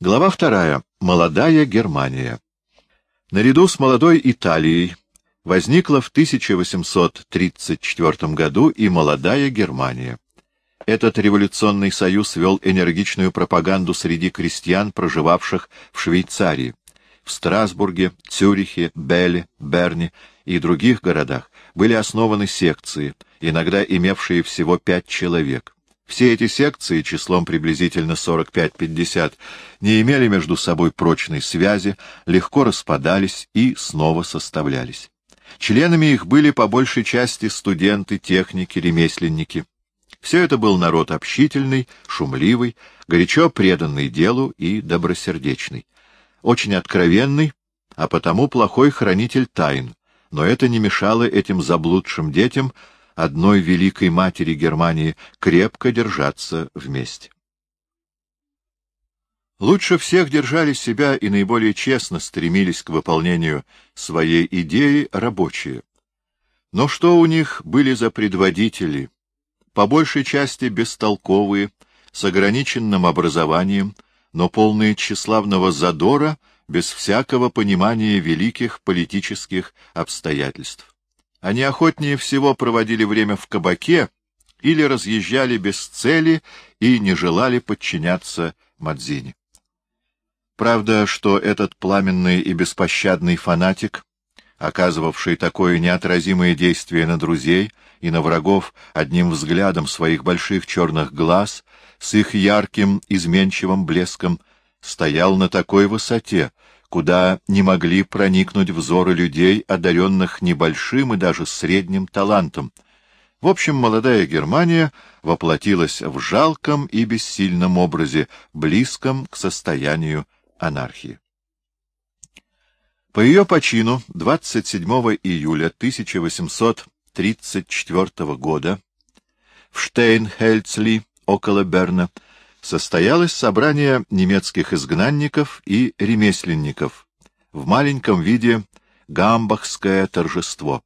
Глава вторая. Молодая Германия. Наряду с молодой Италией возникла в 1834 году и молодая Германия. Этот революционный союз вел энергичную пропаганду среди крестьян, проживавших в Швейцарии. В Страсбурге, Цюрихе, Белле, Берне и других городах были основаны секции, иногда имевшие всего пять человек. Все эти секции, числом приблизительно 45-50, не имели между собой прочной связи, легко распадались и снова составлялись. Членами их были по большей части студенты, техники, ремесленники. Все это был народ общительный, шумливый, горячо преданный делу и добросердечный. Очень откровенный, а потому плохой хранитель тайн, но это не мешало этим заблудшим детям одной великой матери Германии крепко держаться вместе. Лучше всех держали себя и наиболее честно стремились к выполнению своей идеи рабочие. Но что у них были за предводители? По большей части бестолковые, с ограниченным образованием, но полные тщеславного задора, без всякого понимания великих политических обстоятельств. Они охотнее всего проводили время в кабаке или разъезжали без цели и не желали подчиняться Мадзине. Правда, что этот пламенный и беспощадный фанатик, оказывавший такое неотразимое действие на друзей и на врагов одним взглядом своих больших черных глаз, с их ярким изменчивым блеском, стоял на такой высоте, куда не могли проникнуть взоры людей, одаренных небольшим и даже средним талантом. В общем, молодая Германия воплотилась в жалком и бессильном образе, близком к состоянию анархии. По ее почину 27 июля 1834 года в Штейнхельцли, около Берна, состоялось собрание немецких изгнанников и ремесленников в маленьком виде гамбахское торжество.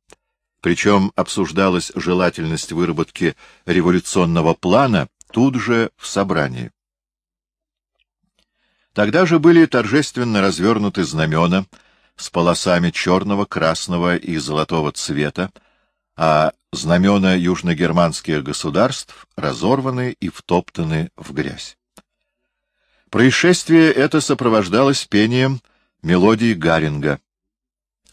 Причем обсуждалась желательность выработки революционного плана тут же в собрании. Тогда же были торжественно развернуты знамена с полосами черного, красного и золотого цвета, а знамена южногерманских государств разорваны и втоптаны в грязь. Происшествие это сопровождалось пением мелодии Гаринга.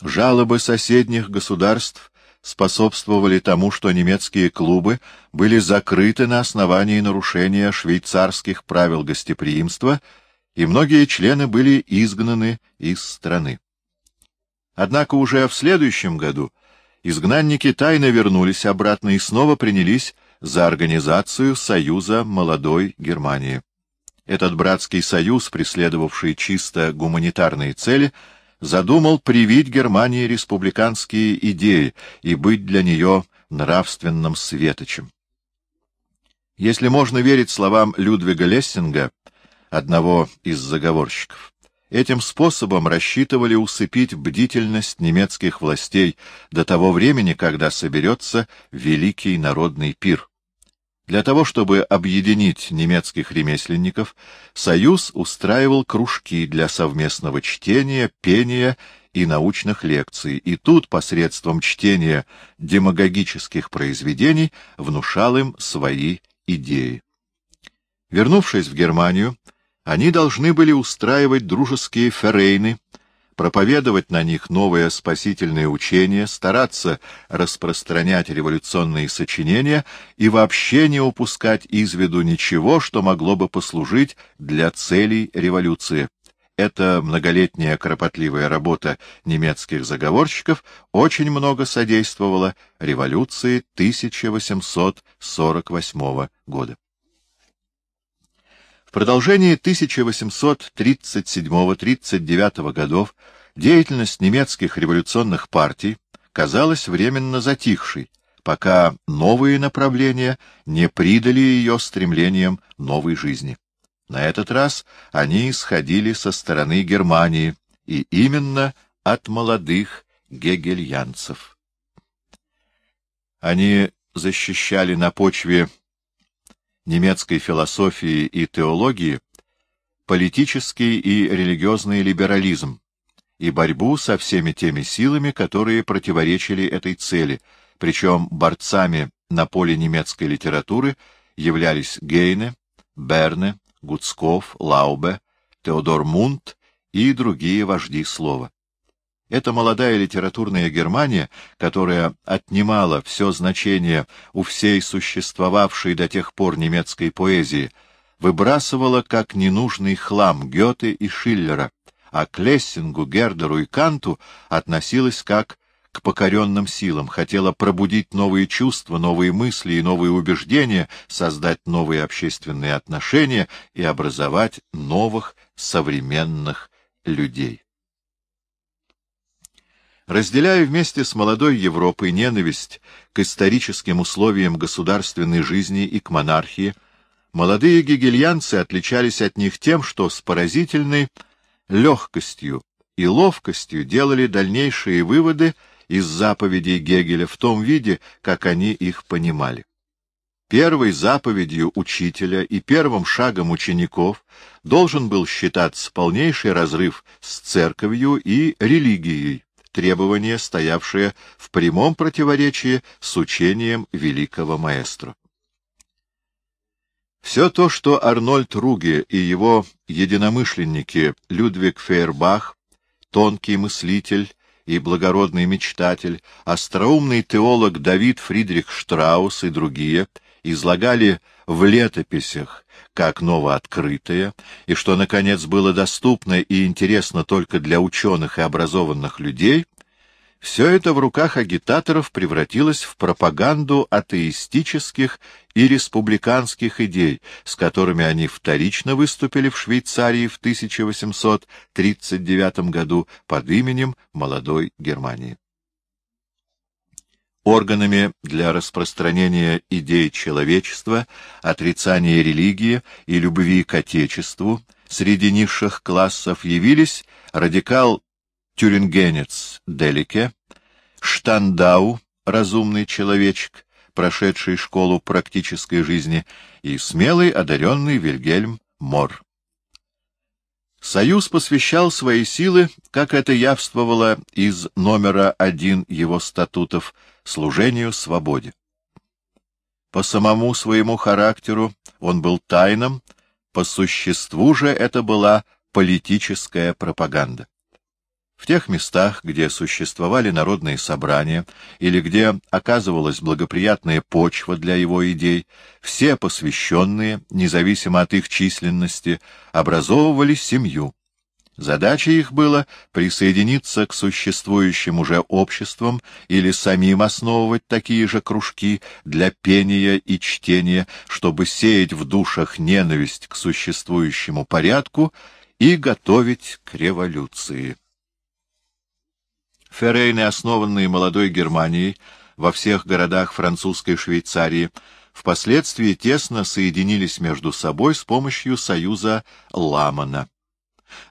Жалобы соседних государств способствовали тому, что немецкие клубы были закрыты на основании нарушения швейцарских правил гостеприимства, и многие члены были изгнаны из страны. Однако уже в следующем году изгнанники тайно вернулись обратно и снова принялись за организацию Союза молодой Германии. Этот братский союз, преследовавший чисто гуманитарные цели, задумал привить Германии республиканские идеи и быть для нее нравственным светочем. Если можно верить словам Людвига Лессинга, одного из заговорщиков, Этим способом рассчитывали усыпить бдительность немецких властей до того времени, когда соберется Великий народный пир. Для того, чтобы объединить немецких ремесленников, Союз устраивал кружки для совместного чтения, пения и научных лекций, и тут посредством чтения демагогических произведений внушал им свои идеи. Вернувшись в Германию, они должны были устраивать дружеские ферейны, проповедовать на них новое спасительное учение, стараться распространять революционные сочинения и вообще не упускать из виду ничего, что могло бы послужить для целей революции. Эта многолетняя кропотливая работа немецких заговорщиков очень много содействовала революции 1848 года. В продолжении 1837-39 годов деятельность немецких революционных партий казалась временно затихшей, пока новые направления не придали ее стремлениям новой жизни. На этот раз они исходили со стороны Германии, и именно от молодых гегельянцев. Они защищали на почве немецкой философии и теологии политический и религиозный либерализм и борьбу со всеми теми силами, которые противоречили этой цели, причем борцами на поле немецкой литературы являлись Гейне, Берне, Гуцков, Лаубе, Теодор Мунт и другие вожди слова. Эта молодая литературная Германия, которая отнимала все значение у всей существовавшей до тех пор немецкой поэзии, выбрасывала как ненужный хлам Гёте и Шиллера, а к Лессингу, Гердеру и Канту относилась как к покоренным силам, хотела пробудить новые чувства, новые мысли и новые убеждения, создать новые общественные отношения и образовать новых современных людей. Разделяя вместе с молодой Европой ненависть к историческим условиям государственной жизни и к монархии, молодые гегельянцы отличались от них тем, что с поразительной легкостью и ловкостью делали дальнейшие выводы из заповедей Гегеля в том виде, как они их понимали. Первой заповедью учителя и первым шагом учеников должен был считаться полнейший разрыв с церковью и религией, требование, стоявшее в прямом противоречии с учением великого маэстро. Все то, что Арнольд Руге и его единомышленники Людвиг Фейербах, тонкий мыслитель и благородный мечтатель, остроумный теолог Давид Фридрих Штраус и другие излагали в летописях как новооткрытое, и что, наконец, было доступно и интересно только для ученых и образованных людей, все это в руках агитаторов превратилось в пропаганду атеистических и республиканских идей, с которыми они вторично выступили в Швейцарии в 1839 году под именем Молодой Германии. Органами для распространения идей человечества, отрицания религии и любви к Отечеству среди низших классов явились радикал тюрингенец Делике, Штандау, разумный человечек, прошедший школу практической жизни, и смелый, одаренный Вильгельм Мор. Союз посвящал свои силы, как это явствовало из номера один его статутов, служению свободе. По самому своему характеру он был тайным, по существу же это была политическая пропаганда. В тех местах, где существовали народные собрания или где оказывалась благоприятная почва для его идей, все посвященные, независимо от их численности, образовывали семью. Задача их была присоединиться к существующим уже обществам или самим основывать такие же кружки для пения и чтения, чтобы сеять в душах ненависть к существующему порядку и готовить к революции. Феррейны, основанные молодой Германией во всех городах французской Швейцарии, впоследствии тесно соединились между собой с помощью союза Ламана.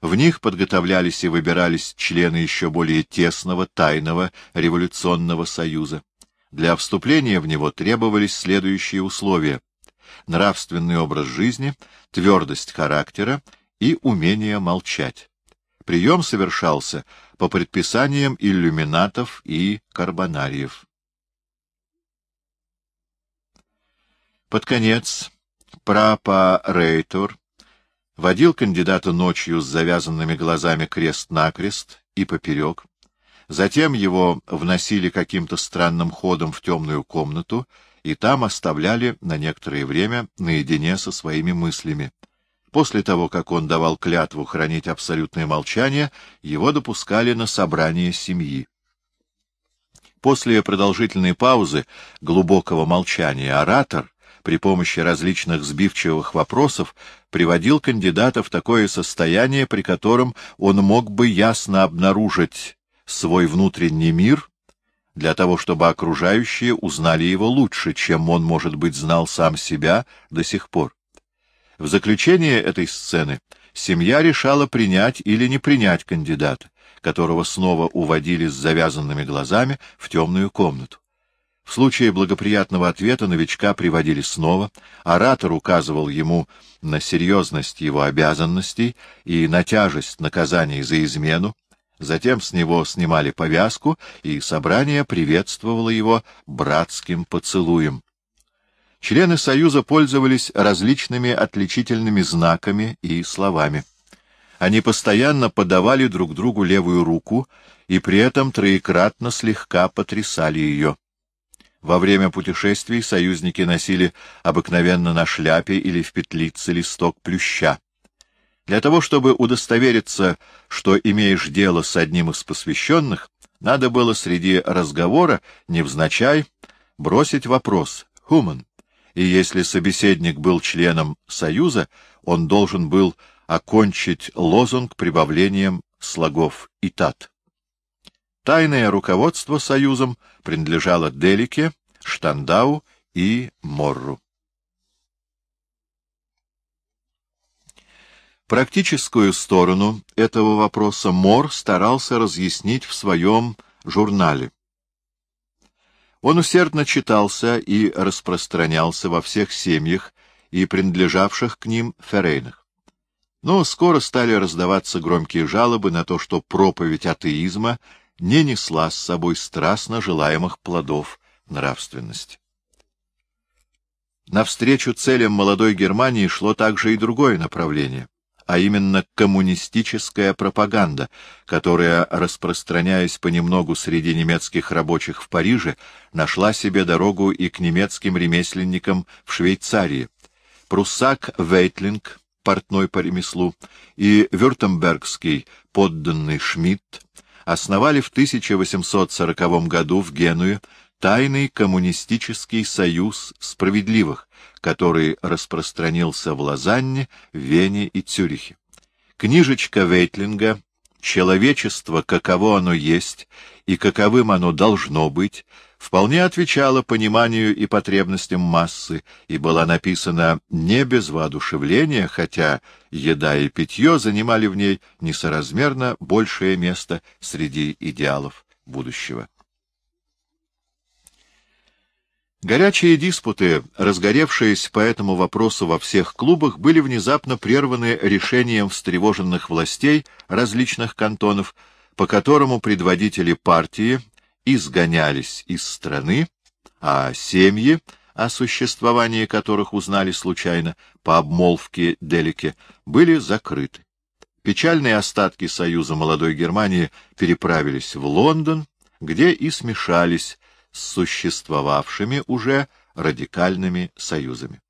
В них подготовлялись и выбирались члены еще более тесного, тайного революционного союза. Для вступления в него требовались следующие условия — нравственный образ жизни, твердость характера и умение молчать. Прием совершался по предписаниям иллюминатов и карбонариев. Под конец Прапа Рейтор водил кандидата ночью с завязанными глазами крест-накрест и поперек. Затем его вносили каким-то странным ходом в темную комнату и там оставляли на некоторое время наедине со своими мыслями. После того, как он давал клятву хранить абсолютное молчание, его допускали на собрание семьи. После продолжительной паузы, глубокого молчания, оратор при помощи различных сбивчивых вопросов приводил кандидата в такое состояние, при котором он мог бы ясно обнаружить свой внутренний мир, для того, чтобы окружающие узнали его лучше, чем он, может быть, знал сам себя до сих пор. В заключение этой сцены семья решала принять или не принять кандидата, которого снова уводили с завязанными глазами в темную комнату. В случае благоприятного ответа новичка приводили снова, оратор указывал ему на серьезность его обязанностей и на тяжесть наказаний за измену, затем с него снимали повязку, и собрание приветствовало его братским поцелуем. Члены Союза пользовались различными отличительными знаками и словами. Они постоянно подавали друг другу левую руку и при этом троекратно слегка потрясали ее. Во время путешествий союзники носили обыкновенно на шляпе или в петлице листок плюща. Для того, чтобы удостовериться, что имеешь дело с одним из посвященных, надо было среди разговора, невзначай, бросить вопрос «Хуман», и если собеседник был членом Союза, он должен был окончить лозунг прибавлением слогов «Итат». Тайное руководство Союзом принадлежало Делике, Штандау и Морру. Практическую сторону этого вопроса Мор старался разъяснить в своем журнале. Он усердно читался и распространялся во всех семьях и принадлежавших к ним ферейнах. Но скоро стали раздаваться громкие жалобы на то, что проповедь атеизма не несла с собой страстно желаемых плодов нравственности. Навстречу целям молодой Германии шло также и другое направление, а именно коммунистическая пропаганда, которая, распространяясь понемногу среди немецких рабочих в Париже, нашла себе дорогу и к немецким ремесленникам в Швейцарии. Пруссак Вейтлинг, портной по ремеслу, и вюртембергский подданный Шмидт основали в 1840 году в Генуе тайный коммунистический союз справедливых, который распространился в Лозанне, Вене и Цюрихе. Книжечка Вейтлинга «Человечество, каково оно есть и каковым оно должно быть» вполне отвечала пониманию и потребностям массы и была написана не без воодушевления, хотя еда и питье занимали в ней несоразмерно большее место среди идеалов будущего. Горячие диспуты, разгоревшиеся по этому вопросу во всех клубах, были внезапно прерваны решением встревоженных властей различных кантонов, по которому предводители партии изгонялись из страны, а семьи, о существовании которых узнали случайно по обмолвке Делике, были закрыты. Печальные остатки Союза молодой Германии переправились в Лондон, где и смешались с существовавшими уже радикальными союзами.